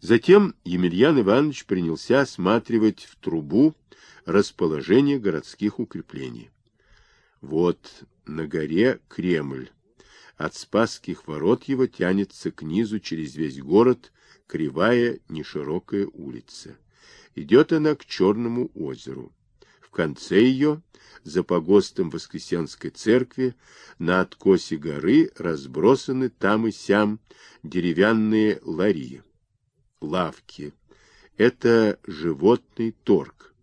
Затем Емельян Иванович принялся осматривать в трубу расположение городских укреплений. Вот на горе Кремль. От Спасских ворот его тянется к низу через весь город кривая неширокая улица. Идет она к Черному озеру. В конце ее, за погостом Воскресенской церкви, на откосе горы разбросаны там и сям деревянные лари, лавки. Это животный торг.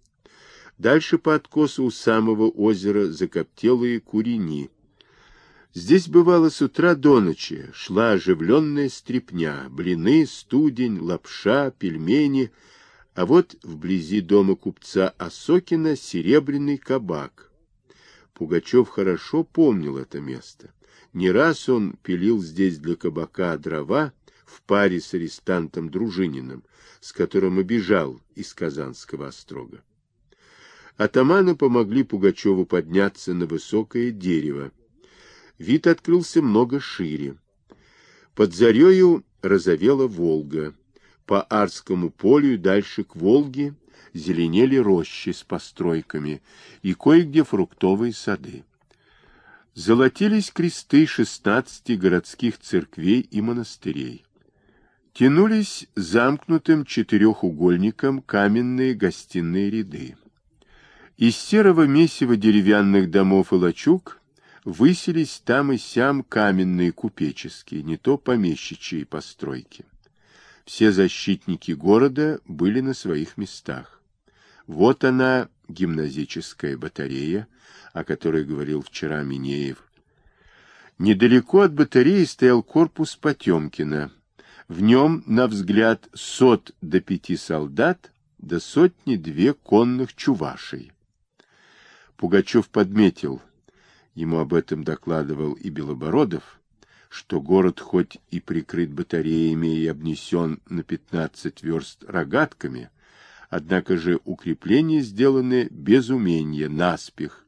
Дальше по откосу у самого озера закоптелые курени. Здесь бывало с утра до ночи, шла оживленная стрепня, блины, студень, лапша, пельмени, а вот вблизи дома купца Осокина серебряный кабак. Пугачев хорошо помнил это место. Не раз он пилил здесь для кабака дрова в паре с арестантом Дружининым, с которым обижал из Казанского острога. Атаманы помогли Пугачеву подняться на высокое дерево. Вид открылся много шире. Под зарею разовела Волга. По Арскому полю и дальше к Волге зеленели рощи с постройками и кое-где фруктовые сады. Золотились кресты шестнадцати городских церквей и монастырей. Тянулись замкнутым четырехугольником каменные гостиные ряды. Из серого месива деревянных домов и лачуг высились там и сям каменные купеческие, не то помещичьи постройки. Все защитники города были на своих местах. Вот она, гимназическая батарея, о которой говорил вчера Минеев. Недалеко от батареи стоял корпус Потемкина. В нем, на взгляд, сот до пяти солдат, до сотни-две конных чувашей. Пугачев подметил, ему об этом докладывал и Белобородов, что город хоть и прикрыт батареями и обнесен на пятнадцать верст рогатками, однако же укрепления сделаны без умения, наспех.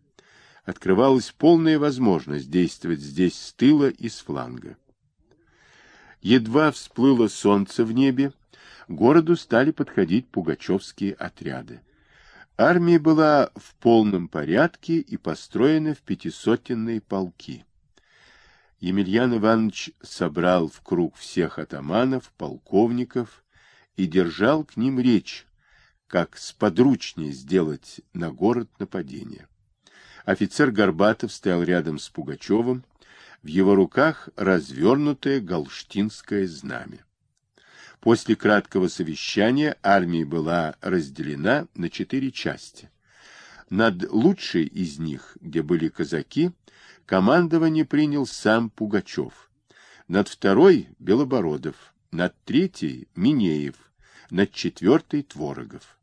Открывалась полная возможность действовать здесь с тыла и с фланга. Едва всплыло солнце в небе, к городу стали подходить пугачевские отряды. Армия была в полном порядке и построена в пятисотенные полки. Емельян Иванович собрал в круг всех атаманов, полковников и держал к ним речь, как сподручнее сделать на город нападение. Офицер Горбатов стоял рядом с Пугачевым, в его руках развернутое галштинское знамя. После краткого совещания армия была разделена на четыре части. Над лучшей из них, где были казаки, командование принял сам Пугачев. Над второй — Белобородов, над третьей — Минеев, над четвертой — Творогов.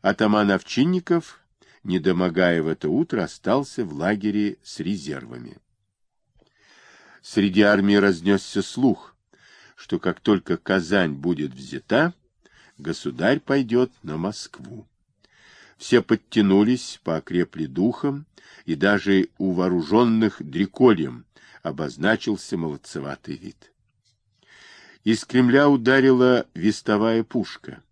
Атаман Овчинников, не домогая в это утро, остался в лагере с резервами. Среди армии разнесся слух, что как только Казань будет взята, государь пойдет на Москву. Все подтянулись, поокрепли духом, и даже у вооруженных дрекольем обозначился молодцеватый вид. Из Кремля ударила вестовая пушка.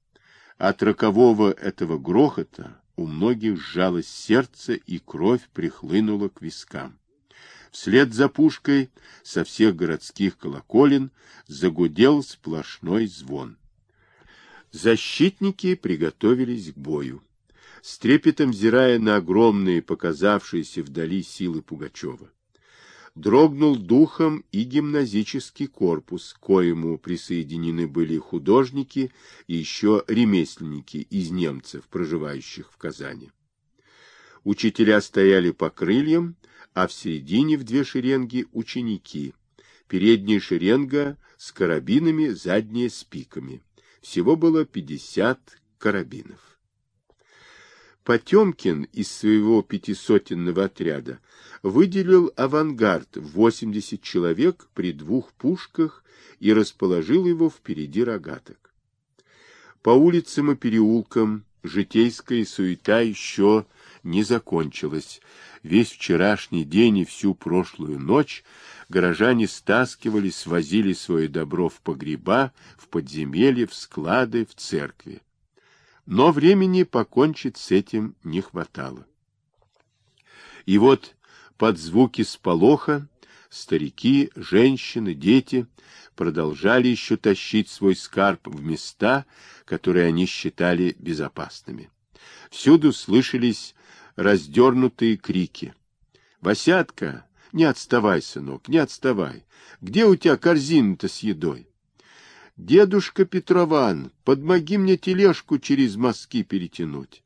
От рокового этого грохота у многих сжалось сердце, и кровь прихлынула к вискам. Вслед за пушкой со всех городских колоколен загудел сплошной звон. Защитники приготовились к бою, с трепетом взирая на огромные, показавшиеся вдали силы Пугачева. Дрогнул духом и гимназический корпус, к коему присоединены были художники и еще ремесленники из немцев, проживающих в Казани. Учителя стояли по крыльям, а в середине в две шеренги ученики. Передняя шеренга с карабинами, задняя с пиками. Всего было 50 карабинов. Потемкин из своего пятисотенного отряда выделил авангард в 80 человек при двух пушках и расположил его впереди рогаток. По улицам и переулкам житейская суета еще не закончилась. Весь вчерашний день и всю прошлую ночь горожане стаскивали, свозили свое добро в погреба, в подземелья, в склады, в церкви. Но времени покончить с этим не хватало. И вот под звуки сполоха старики, женщины, дети продолжали еще тащить свой скарб в места, которые они считали безопасными. Всюду слышались раздернутые крики. «Васятка, не отставай, сынок, не отставай! Где у тебя корзина-то с едой?» «Дедушка Петрован, подмоги мне тележку через мазки перетянуть».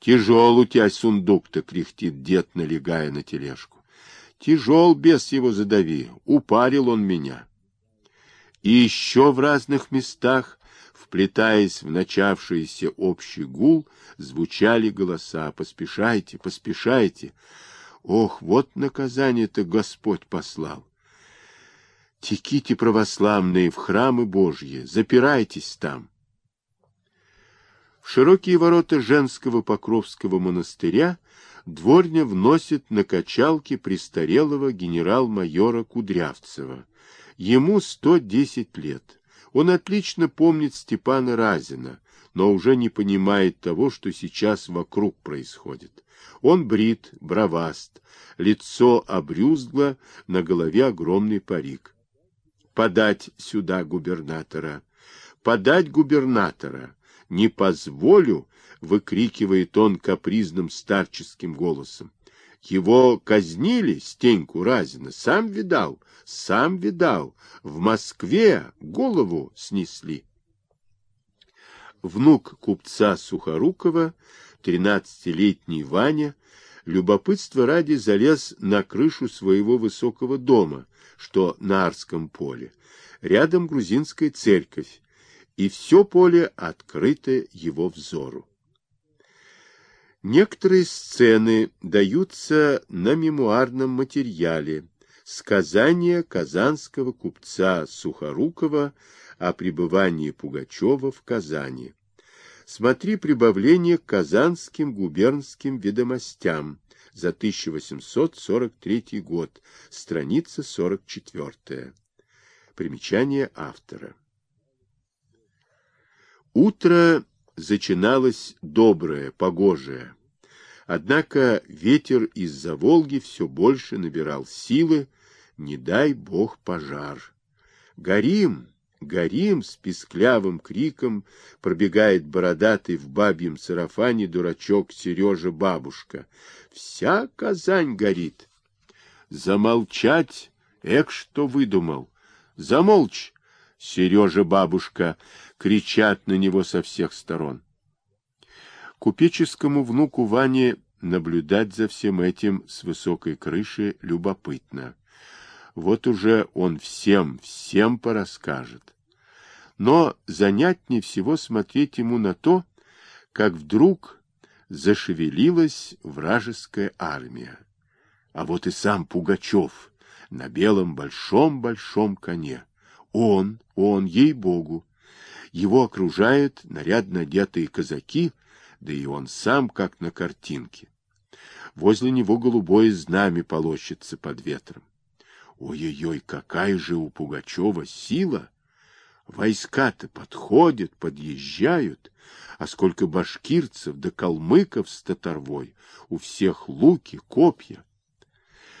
«Тяжел у тебя сундук-то!» — кряхтит дед, налегая на тележку. Тяжел бес его задави, упарил он меня. И еще в разных местах, вплетаясь в начавшийся общий гул, звучали голоса «Поспешайте, поспешайте!» Ох, вот наказание-то Господь послал! Теките, православные, в храмы Божьи, запирайтесь там. В широкие ворота женского Покровского монастыря дворня вносит на качалки престарелого генерал-майора Кудрявцева. Ему 110 лет. Он отлично помнит Степана Разина, но уже не понимает того, что сейчас вокруг происходит. Он брит, броваст, лицо обрюзгло, на голове огромный парик. Подать сюда губернатора! Подать губернатора! Не позволю, выкрикивает он капризным старческим голосом. Его казнили, Стеньку Разина, сам видал, сам видал. В Москве голову снесли. Внук купца Сухорукова, тринадцатилетний Ваня, любопытство ради залез на крышу своего высокого дома, что на Арском поле. Рядом грузинская церковь, и все поле открыто его взору. Некоторые сцены даются на мемуарном материале сказания казанского купца Сухорукова о пребывании Пугачева в Казани. Смотри прибавление к казанским губернским ведомостям за 1843 год, страница 44. Примечание автора. Утро зачиналось доброе, погожее. Однако ветер из-за Волги все больше набирал силы, не дай бог пожар. «Горим! Горим!» с писклявым криком пробегает бородатый в бабьем сарафане дурачок Сережа-бабушка. «Вся Казань горит!» «Замолчать! Эк, что выдумал! Замолчь!» Сережа-бабушка кричат на него со всех сторон. Купеческому внуку Ване наблюдать за всем этим с высокой крыши любопытно. Вот уже он всем, всем порасскажет. Но занятнее всего смотреть ему на то, как вдруг зашевелилась вражеская армия. А вот и сам Пугачев на белом большом-большом коне. Он, он, ей-богу. Его окружают нарядно одетые казаки, да и он сам, как на картинке. Возле него голубое знамя полощется под ветром. Ой-ой-ой, какая же у Пугачева сила! Войска-то подходят, подъезжают, а сколько башкирцев да калмыков с татарвой, у всех луки, копья.